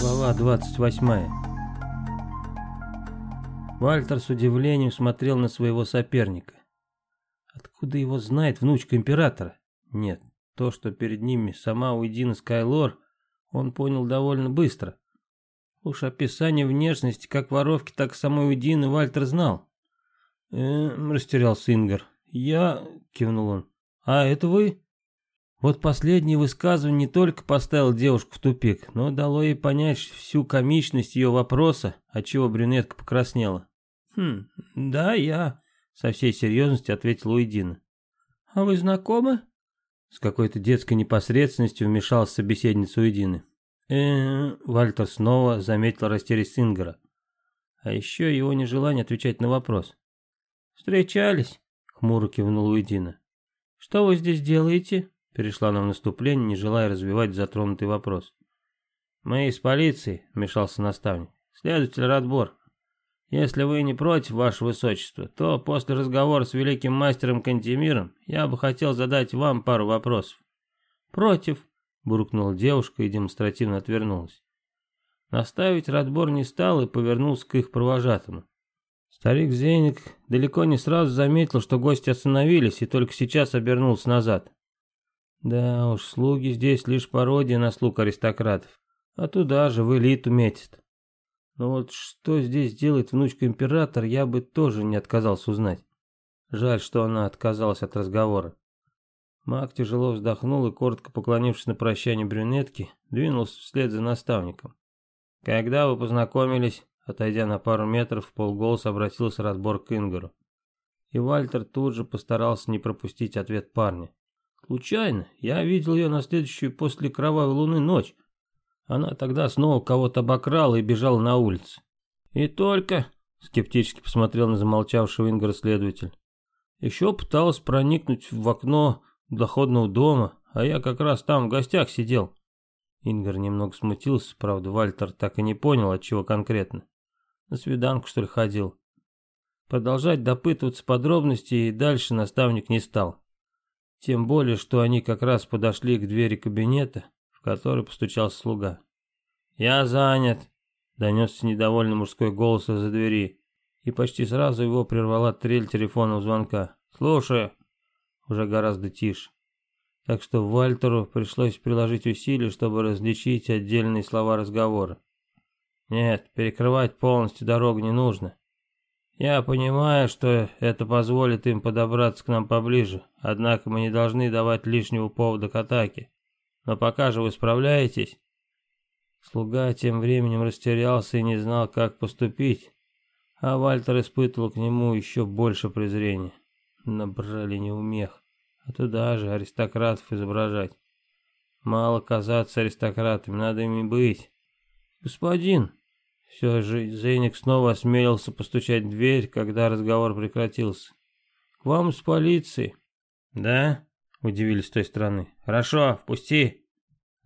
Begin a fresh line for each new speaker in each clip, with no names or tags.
Глава 28 Вальтер с удивлением смотрел на своего соперника. Откуда его знает внучка императора? Нет, то, что перед ними сама Уидина Скайлор, он понял довольно быстро. Уж описание внешности как воровки, так и самой Уидины Вальтер знал. «Эм», — растерялся Ингар. «Я...» — кивнул он. «А это вы?» Вот последнее высказывание не только поставило девушку в тупик, но дало ей понять всю комичность ее вопроса, отчего брюнетка покраснела. «Хм, да, я...» — со всей серьезностью ответила Уидина. «А вы знакомы?» С какой-то детской непосредственностью вмешалась собеседница Уидины. э Вальтер снова заметил растерянность Ингара. А еще его нежелание отвечать на вопрос. «Встречались?» — хмуро кивнул Уидина. «Что вы здесь делаете?» Перешла она в наступление, не желая развивать затронутый вопрос. «Мы из полиции», — вмешался наставник. «Следователь Радбор. Если вы не против, ваше высочество, то после разговора с великим мастером Кантемиром я бы хотел задать вам пару вопросов». «Против», — буркнула девушка и демонстративно отвернулась. Наставить Радбор не стал и повернулся к их провожатому. Старик Зейник далеко не сразу заметил, что гости остановились, и только сейчас обернулся назад. Да уж, слуги здесь лишь пародия на слуг аристократов. А туда же, в элиту метит. Но вот что здесь делает внучка императора, я бы тоже не отказался узнать. Жаль, что она отказалась от разговора. Маг тяжело вздохнул и, коротко поклонившись на прощание брюнетки, двинулся вслед за наставником. «Когда вы познакомились?» Отойдя на пару метров, в полголоса обратился Радбор к Ингору. И Вальтер тут же постарался не пропустить ответ парня. Случайно. Я видел ее на следующую после кровавой луны ночь. Она тогда снова кого-то обокрала и бежала на улицу. И только... Скептически посмотрел на замолчавшего Ингара следователь. Еще пыталась проникнуть в окно доходного дома, а я как раз там в гостях сидел. Ингар немного смутился, правда, Вальтер так и не понял, от чего конкретно. На свиданку, что ли, ходил. Продолжать допытываться подробностей и дальше наставник не стал. Тем более, что они как раз подошли к двери кабинета, в который постучал слуга. «Я занят», — донесся недовольный мужской голос из-за двери, и почти сразу его прервала трель телефонного звонка. «Слушаю», — уже гораздо тише. Так что Вальтеру пришлось приложить усилия, чтобы различить отдельные слова разговора. «Нет, перекрывать полностью дорогу не нужно. Я понимаю, что это позволит им подобраться к нам поближе, однако мы не должны давать лишнего повода к атаке. Но пока же вы справляетесь. Слуга тем временем растерялся и не знал, как поступить, а Вальтер испытывал к нему еще больше презрения. Набрали неумех, а туда же аристократов изображать. Мало казаться аристократами, надо ими быть. Господин, все же Зейник снова осмелился постучать в дверь, когда разговор прекратился. «К вам с полиции». «Да?» — удивились с той стороны. «Хорошо, впусти».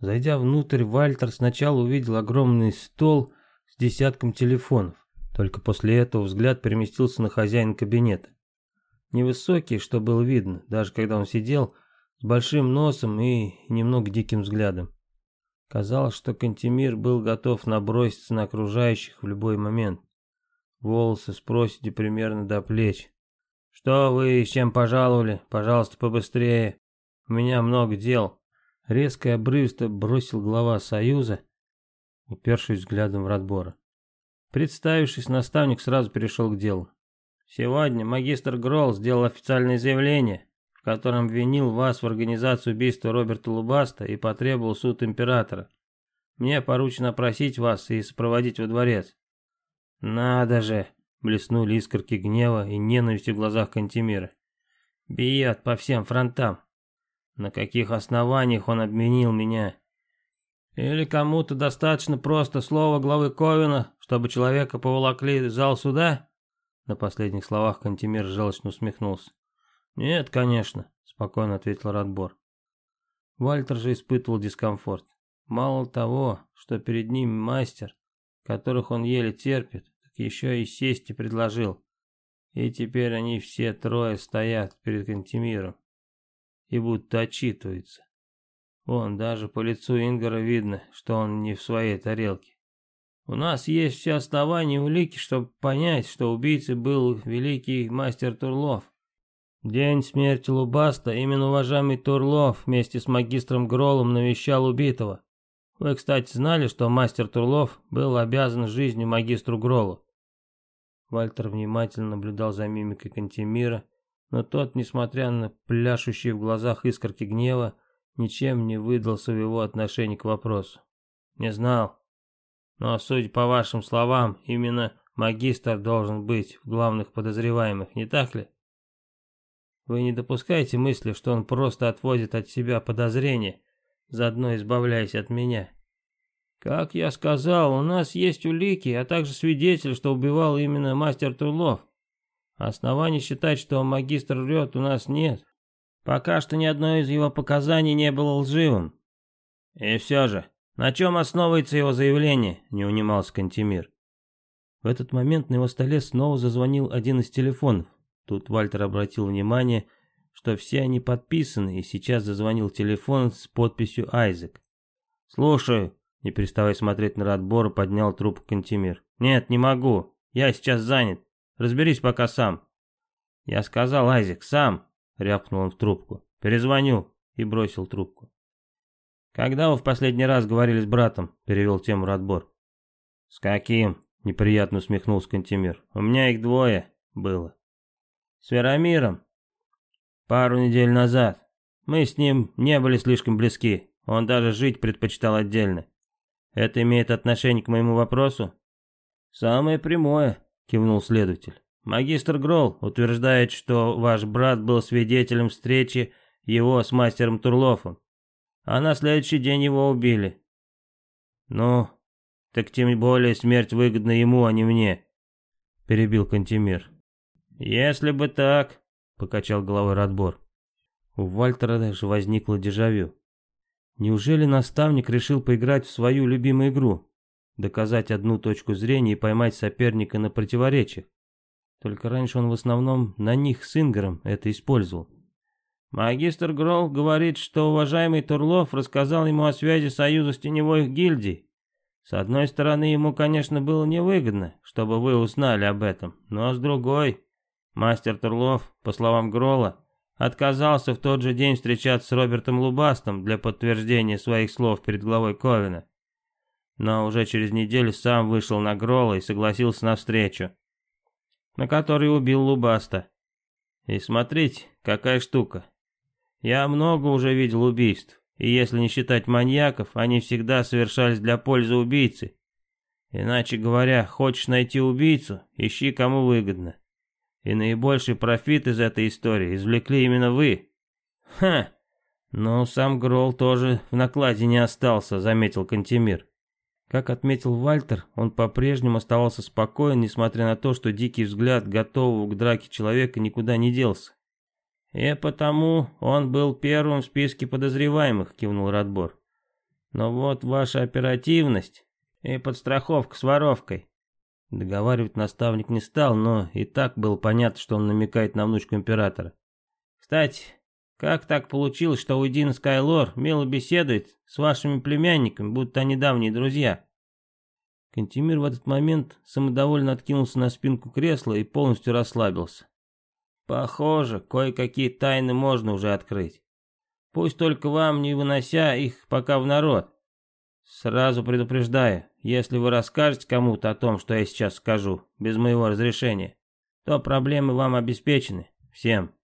Зайдя внутрь, Вальтер сначала увидел огромный стол с десятком телефонов. Только после этого взгляд переместился на хозяина кабинета. Невысокий, что было видно, даже когда он сидел, с большим носом и немного диким взглядом. Казалось, что Кантемир был готов наброситься на окружающих в любой момент. Волосы с проседью примерно до плеч. «Что вы, с чем пожаловали? Пожалуйста, побыстрее. У меня много дел». Резко и обрывисто бросил глава Союза, упершись взглядом в Радбора. Представившись, наставник сразу перешел к делу. «Сегодня магистр Гролл сделал официальное заявление, котором обвинил вас в организации убийства Роберта Лубаста и потребовал суд императора. Мне поручено опросить вас и сопроводить во дворец». «Надо же!» — блеснули искорки гнева и ненависти в глазах Кантемира. «Бьет по всем фронтам. На каких основаниях он обменил меня?» «Или кому-то достаточно просто слова главы Ковина, чтобы человека поволокли в зал суда?» На последних словах Кантемир желчно усмехнулся. «Нет, конечно», — спокойно ответил Радбор. Вальтер же испытывал дискомфорт. Мало того, что перед ним мастер, которых он еле терпит, еще и сесть и предложил. И теперь они все трое стоят перед Кантемиром и будто отчитываются. Вон, даже по лицу Ингара видно, что он не в своей тарелке. У нас есть все основания и улики, чтобы понять, что убийцей был великий мастер Турлов. День смерти Лубаста именно уважаемый Турлов вместе с магистром Гролом навещал убитого. Вы, кстати, знали, что мастер Турлов был обязан жизнью магистру Гролу? Вальтер внимательно наблюдал за мимикой Кантемира, но тот, несмотря на пляшущие в глазах искорки гнева, ничем не выдал своего отношения к вопросу. «Не знал. Но, судя по вашим словам, именно магистр должен быть в главных подозреваемых, не так ли? Вы не допускаете мысли, что он просто отводит от себя подозрения, заодно избавляясь от меня?» «Как я сказал, у нас есть улики, а также свидетель, что убивал именно мастер Турлов. Оснований считать, что магистр врет, у нас нет. Пока что ни одно из его показаний не было лживым. И все же, на чем основывается его заявление, не унимался Кантемир. В этот момент на его столе снова зазвонил один из телефонов. Тут Вальтер обратил внимание, что все они подписаны, и сейчас зазвонил телефон с подписью «Айзек». «Слушаю», не переставая смотреть на Радбора, поднял трубку Кантемир. «Нет, не могу. Я сейчас занят. Разберись пока сам». «Я сказал, Айзек, сам», — рявкнул он в трубку. «Перезвоню» и бросил трубку. «Когда вы в последний раз говорили с братом?» — перевел тему Радбор. «С каким?» — неприятно усмехнулся Кантемир. «У меня их двое было. С Верамиром. Пару недель назад. Мы с ним не были слишком близки. Он даже жить предпочитал отдельно. Это имеет отношение к моему вопросу?» «Самое прямое», — кивнул следователь. Магистр Гролл утверждает, что ваш брат был свидетелем встречи его с мастером Турлофом, а на следующий день его убили. Ну, так тем более смерть выгодна ему, а не мне, перебил Кантемир. Если бы так, покачал головой Радбор. У Вальтера даже возникло дежавю. Неужели наставник решил поиграть в свою любимую игру? Доказать одну точку зрения и поймать соперника на противоречиях? Только раньше он в основном на них с Ингером это использовал. Магистр Гролл говорит, что уважаемый Турлов рассказал ему о связи союза с теневой гильдией. С одной стороны, ему, конечно, было невыгодно, чтобы вы узнали об этом, но с другой, мастер Турлов, по словам Гролла, отказался в тот же день встречаться с Робертом Лубастом для подтверждения своих слов перед главой Ковина. Но уже через неделю сам вышел на Гролла и согласился на встречу на который убил Лубаста. И смотрите, какая штука. Я много уже видел убийств, и если не считать маньяков, они всегда совершались для пользы убийцы. Иначе говоря, хочешь найти убийцу, ищи кому выгодно. И наибольший профит из этой истории извлекли именно вы. Ха! Но сам Грол тоже в накладе не остался, заметил Кантемир. Как отметил Вальтер, он по-прежнему оставался спокоен, несмотря на то, что дикий взгляд готового к драке человека никуда не делся. «И потому он был первым в списке подозреваемых», — кивнул Радбор. «Но вот ваша оперативность и подстраховка с воровкой». Договаривать наставник не стал, но и так было понятно, что он намекает на внучку императора. «Кстати, как так получилось, что Уидин Скайлор мило беседует с вашими племянниками, будто они давние друзья?» Кантемир в этот момент самодовольно откинулся на спинку кресла и полностью расслабился. «Похоже, кое-какие тайны можно уже открыть. Пусть только вам, не вынося их пока в народ. Сразу предупреждаю, если вы расскажете кому-то о том, что я сейчас скажу, без моего разрешения, то проблемы вам обеспечены. Всем».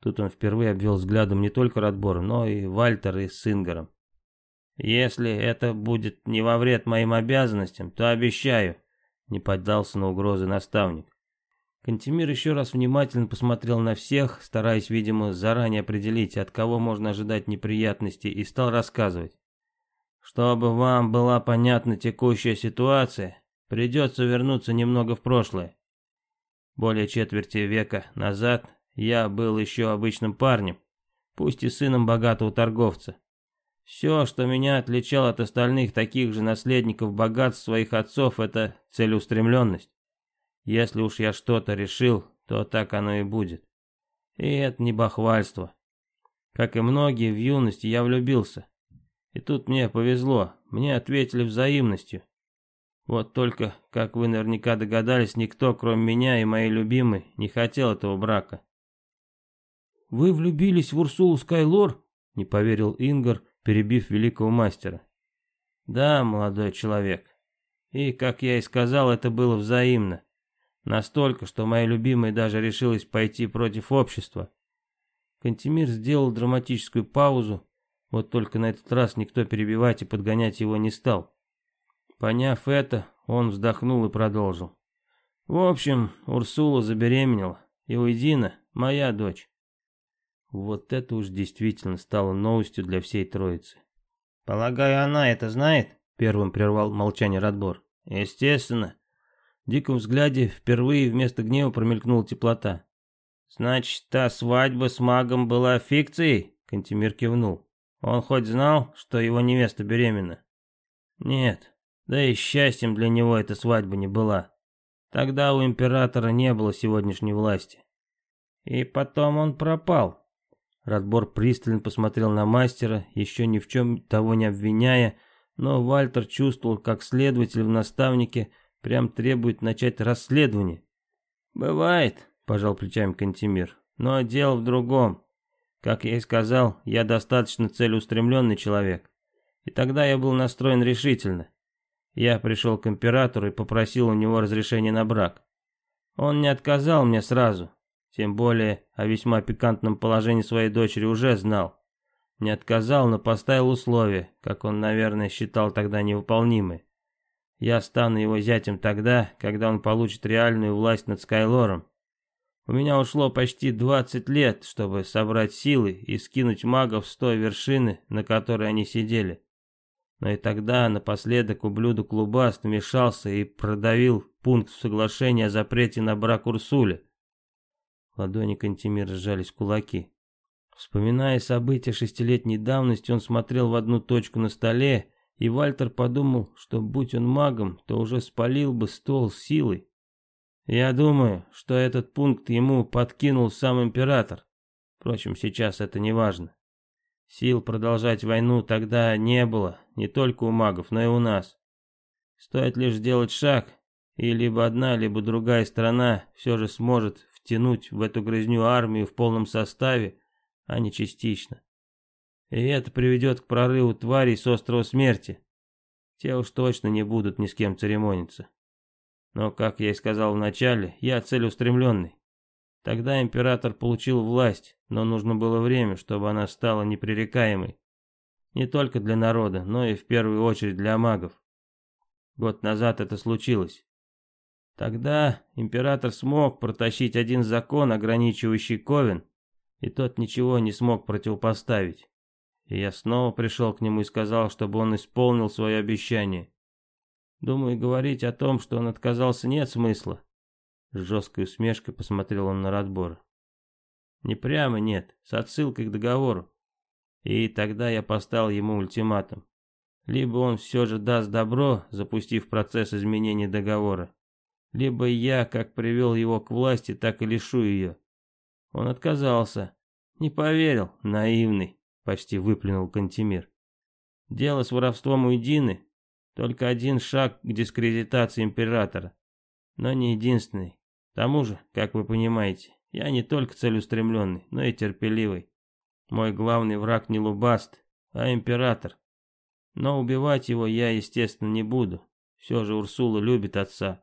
Тут он впервые обвел взглядом не только Радбор, но и Вальтера и с. «Если это будет не во вред моим обязанностям, то обещаю», — не поддался на угрозы наставник. Кантемир еще раз внимательно посмотрел на всех, стараясь, видимо, заранее определить, от кого можно ожидать неприятностей, и стал рассказывать. «Чтобы вам была понятна текущая ситуация, придется вернуться немного в прошлое. Более четверти века назад я был еще обычным парнем, пусть и сыном богатого торговца. Все, что меня отличало от остальных таких же наследников богатств своих отцов, это целеустремленность. Если уж я что-то решил, то так оно и будет. И это не бахвальство. Как и многие в юности, я влюбился. И тут мне повезло, мне ответили взаимностью. Вот только, как вы наверняка догадались, никто, кроме меня и моей любимой, не хотел этого брака. «Вы влюбились в Урсулу Скайлор?» — не поверил Ингар, перебив великого мастера. «Да, молодой человек. И, как я и сказал, это было взаимно. Настолько, что моя любимая даже решилась пойти против общества. Кантемир сделал драматическую паузу, вот только на этот раз никто перебивать и подгонять его не стал. Поняв это, он вздохнул и продолжил. В общем, Урсула забеременела, и Уйдина моя дочь. Вот это уж действительно стало новостью для всей троицы.
«Полагаю, она это знает?»
— первым прервал молчание Радбор. «Естественно». В диком взгляде впервые вместо гнева промелькнула теплота.
«Значит, та свадьба с магом была фикцией?» — Кантемир кивнул. «Он хоть знал, что его невеста беременна?»
«Нет, да и счастьем для него эта свадьба не была. Тогда у императора не было сегодняшней власти.
И потом он пропал.
Радбор пристально посмотрел на мастера, еще ни в чем того не обвиняя, но Вальтер чувствовал, как следователь в наставнике прям требует начать расследование.
«Бывает», — пожал плечами Кантемир, — «но дело в другом. Как я и сказал, я достаточно целеустремленный человек. И тогда я был настроен решительно. Я пришел к императору и попросил у него разрешения на брак. Он не отказал мне сразу, тем более о весьма пикантном положении своей дочери уже знал. Не отказал, но поставил условия, как он, наверное, считал тогда невыполнимые. Я стану его зятем тогда, когда он получит реальную власть над Скайлором. У меня ушло почти 20 лет, чтобы собрать силы и скинуть магов с той вершины, на которой они сидели. Но и тогда напоследок ублюдок Клубаст вмешался и продавил пункт соглашения о запрете на брак Урсуле.
Ладони Кантемира сжались кулаки. Вспоминая события шестилетней давности, он смотрел в одну точку на столе, и Вальтер подумал, что будь он магом, то уже спалил бы стол силой. Я думаю, что этот пункт ему подкинул сам император. Впрочем, сейчас это не важно. Сил продолжать войну тогда не было, не только у магов, но и у нас. Стоит лишь сделать шаг, и либо одна, либо другая страна все же сможет втянуть в эту грызню армию в полном составе, а не частично. И это приведет к прорыву тварей с острова смерти. Те уж точно не будут ни с кем церемониться. Но, как я и сказал вначале, я целеустремленный. Тогда император получил власть, но нужно было время, чтобы она стала непререкаемой. Не только для народа, но и в первую очередь для магов. Год назад это случилось. Тогда император смог протащить один закон, ограничивающий Ковен, и тот ничего не смог противопоставить. И я снова пришел к нему и сказал, чтобы он исполнил свое обещание. Думаю, говорить о том, что он отказался, нет смысла. С жесткой усмешкой посмотрел он на Радбора. Не прямо нет, с отсылкой к договору. И тогда я поставил ему ультиматум. Либо он все же даст добро, запустив процесс изменения договора, либо я, как привел его к власти, так и лишу ее. Он отказался. Не поверил, наивный, почти выплюнул Кантемир. Дело с воровством у Едины. Только один шаг к дискредитации императора. Но не единственный. К тому же, как вы понимаете, я не только целеустремленный, но и терпеливый. Мой главный враг не Лубаст, а император. Но убивать его я, естественно, не буду. Все же Урсула любит отца.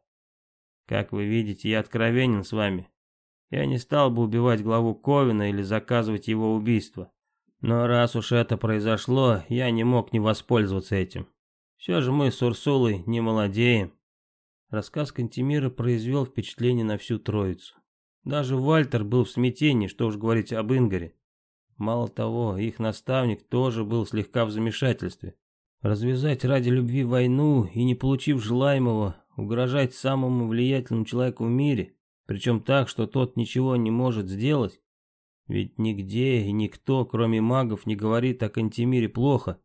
Как вы видите, я откровенен с вами. Я не стал бы убивать главу Ковина или заказывать его убийство. Но раз уж это произошло, я не мог не воспользоваться этим. Все же мы с Урсулой не молодеем. Рассказ Кантемира произвел впечатление на всю троицу. Даже Вальтер был в смятении, что уж говорить об Ингаре. Мало того, их наставник тоже был слегка в замешательстве. Развязать ради любви войну и не получив желаемого, угрожать самому влиятельному человеку в мире, причем так, что тот ничего не может сделать? Ведь нигде и никто, кроме магов, не говорит о Кантемире плохо.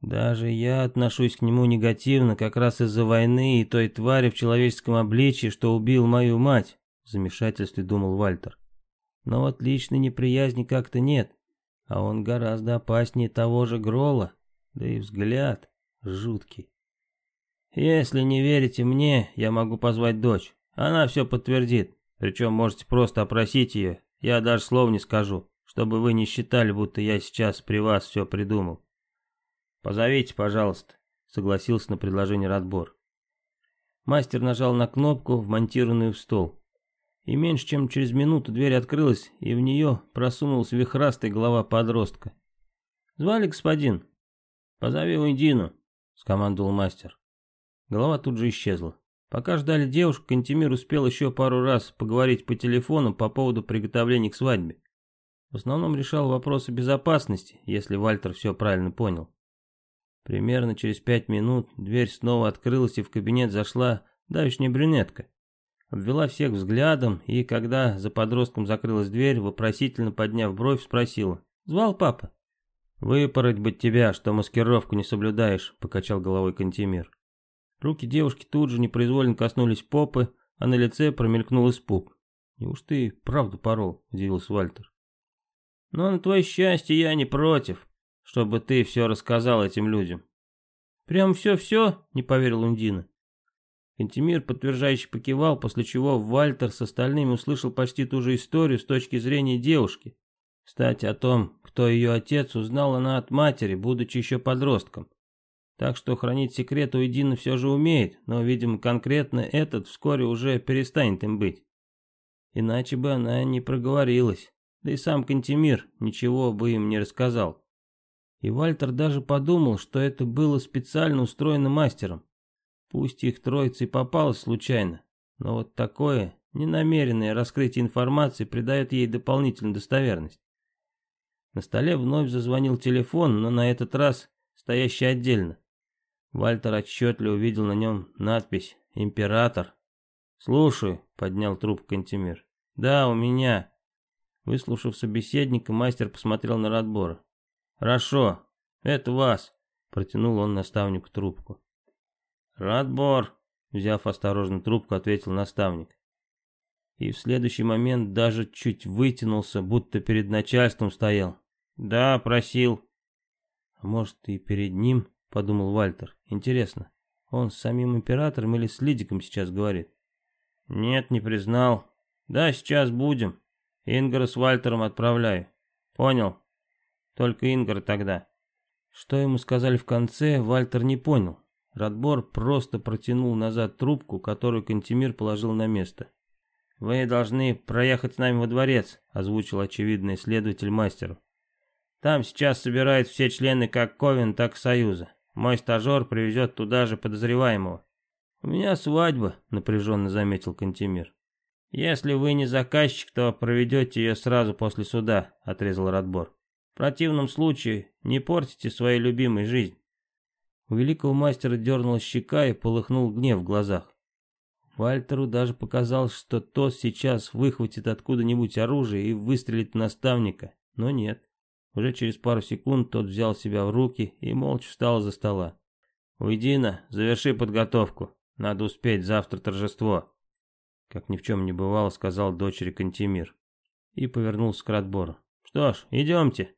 Даже я отношусь к нему негативно, как раз из-за войны и той твари в человеческом обличье, что убил мою мать, в замешательстве думал Вальтер. Но вот личной неприязни как-то нет, а он гораздо опаснее того же Грола, да и взгляд жуткий.
Если не верите мне, я могу позвать дочь. Она все подтвердит. Причем можете просто опросить ее. Я даже слов не скажу, чтобы вы не считали, будто я сейчас при вас все придумал. Позовите, пожалуйста, согласился на предложение Радбор. Мастер нажал на кнопку, вмонтированную в стол. И меньше чем через минуту дверь открылась, и в нее просунулась вихрастая голова подростка. «Звали господин?» «Позови Ундину», — скомандовал мастер. Голова тут же исчезла. Пока ждали девушку, Кантемир успел еще пару раз поговорить по телефону по поводу приготовления к свадьбе. В основном решал вопросы безопасности, если Вальтер все правильно понял. Примерно через пять минут дверь снова открылась и в кабинет зашла давешняя брюнетка. Обвела всех взглядом и, когда за подростком закрылась дверь, вопросительно подняв бровь, спросила. «Звал папа?» «Выпороть бы тебя, что маскировку не соблюдаешь», — покачал головой Кантемир. Руки девушки тут же непроизвольно коснулись попы, а на лице промелькнул испуг. «Неужто ты правду порол?» — удивился Вальтер. «Но на твое счастье я не против, чтобы ты все рассказал этим людям». «Прям все-все?» — не поверил Ундина. Кантемир подтверждающе покивал, после чего Вальтер с остальными услышал почти ту же историю с точки зрения девушки. Кстати, о том, кто ее отец, узнала она от матери, будучи еще подростком. Так что хранить секрет у Эдина все же умеет, но, видимо, конкретно этот вскоре уже перестанет им быть. Иначе бы она не проговорилась, да и сам Кантемир ничего бы им не рассказал. И Вальтер даже подумал, что это было специально устроено мастером. Пусть их троица и попалась случайно, но вот такое ненамеренное раскрытие информации придает ей дополнительную достоверность. На столе вновь зазвонил телефон, но на этот раз стоящий отдельно. Вальтер отчетливо увидел на нем надпись «Император». «Слушай», — поднял трубку Кантемир. «Да, у меня». Выслушав собеседника, мастер посмотрел на Радбора. «Хорошо, это вас», — протянул он наставнику трубку. «Радбор», — взяв осторожно трубку, ответил наставник. И в следующий момент даже чуть вытянулся, будто перед начальством стоял. «Да, просил». «А может, и перед ним?» — подумал Вальтер. «Интересно, он с самим императором или с Лидиком сейчас говорит?» «Нет, не признал. Да, сейчас будем. Ингара с Вальтером отправляю. Понял? Только Ингар тогда». Что ему сказали в конце, Вальтер не понял. Радбор просто протянул назад трубку, которую Кантемир положил на место. «Вы должны проехать с нами во дворец», — озвучил очевидный следователь мастеру. «Там сейчас собирают все члены как Ковен, так и Союза. Мой стажер привезет туда же подозреваемого. «У меня свадьба», — напряженно заметил Кантемир. «Если вы не заказчик, то проведете ее сразу после суда», — отрезал Радбор. «В противном случае не портите своей любимой жизнь». У великого мастера дернула щека и полыхнул гнев в глазах. Вальтеру даже показалось, что тот сейчас выхватит откуда-нибудь оружие и выстрелит наставника, но нет. Уже через пару секунд тот взял себя в руки и молча встал за стола. «Уйдина, заверши подготовку. Надо успеть, завтра торжество». Как ни в чем не бывало, сказал дочери Кантемир. И повернулся к Радбору. «Что ж, идемте.